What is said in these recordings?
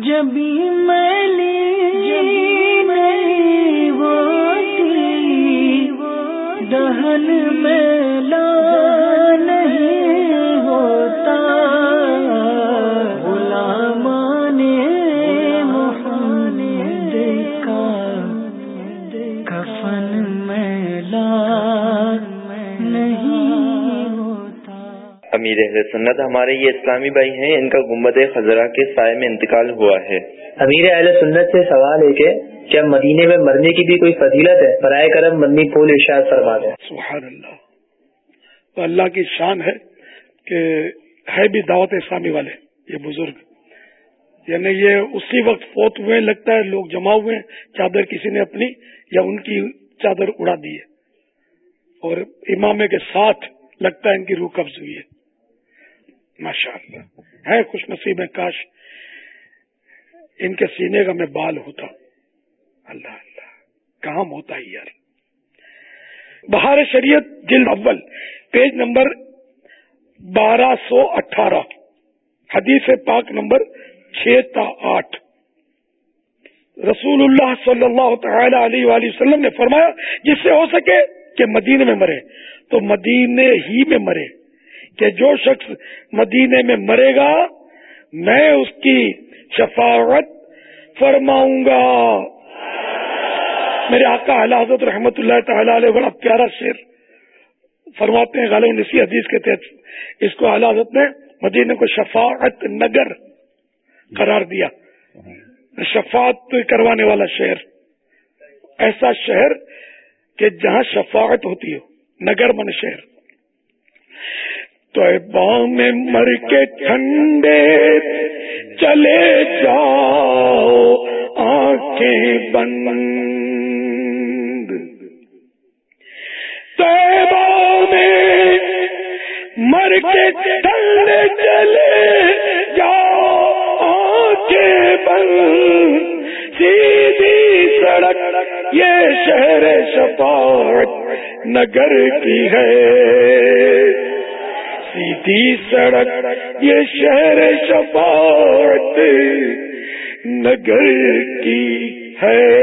جبھی دہن میلا نہیں ہوتا غلامان محمد کا کفن میلا نہیں امیر اہل سنت ہمارے یہ اسلامی بھائی ہیں ان کا گمبد خزرہ کے سائے میں انتقال ہوا ہے۔ امیر اہل سنت سے سوال ہے کہ کیا مدینے میں مرنے کی بھی کوئی فضیلت ہے؟ برائے کرم مدنی پھول ارشاد فرما دیں۔ سبحان اللہ تو اللہ کی شان ہے کہ ہے بھی دعوت اسلامی والے یہ بزرگ۔ یعنی یہ اسی وقت فوت ہوئے لگتا ہے لوگ جمع ہوئے چادر کسی نے اپنی یا ان کی چادر اڑا دی ہے۔ اور امامے کے ساتھ لگتا ہے ان کی روح قبض ہوئی ہے۔ ماشاء اللہ ہے خوش نصیب ہے، کاش ان کے سینے کا میں بال ہوتا۔ اللہ اللہ۔ کہاں ہوتا ہے یار۔ بہار شریعت جلد اول، پیج نمبر بارہ سو اٹھارہ۔ حدیث پاک نمبر چھ تا آٹھ۔ رسول اللہ صلی اللہ تعالی علیہ وآلہ وسلم نے فرمایا، جس سے ہو سکے کہ مدینے میں مرے۔ تو مدینے ہی میں مرے۔ کہ جو شخص مدینے میں مرے گا، میں اس کی شفاعت فرماؤں گا۔ میرے آقا حضرت رحمت اللہ تعالی علیہ بڑا پیارا شیر فرماتے ہیں، غالب اسی حدیث کے تحت اس کو حضرت نے مدینہ کو شفاعت نگر قرار دیا۔ شفاعت کروانے والا شہر۔ ایسا شہر کہ جہاں شفاعت ہوتی ہو، نگر من شہر۔ تو میں مر کے ٹھنڈے چلے جاؤ، آنکھیں بند۔ میں مر کے چلے چلے جاؤ بند۔ سیدھی سڑک، یہ شہر شفاعت نگر کی ہے۔ سیدھی سڑک، یہ شہر شفاعت نگر کی ہے۔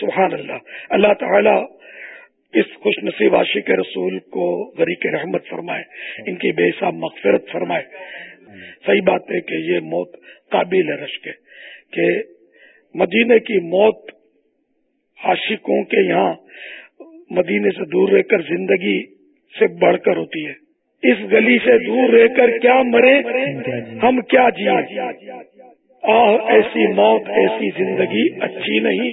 سبحان اللہ۔ اللہ تعالی اس خوش نصیب عاشق رسول کو غریق رحمت فرمائے، ان کی بے حساب مغفرت فرمائے۔ صحیح بات ہے کہ یہ موت قابل ہے رشک کہ مدینے کی موت عاشقوں کے یہاں مدینے سے دور رہ کر زندگی سے بڑھ کر ہوتی ہے۔ اس گلی سے دور رہ کر کیا مرے ہم کیا جی ایسی موت، ایسی زندگی اچھی نہیں۔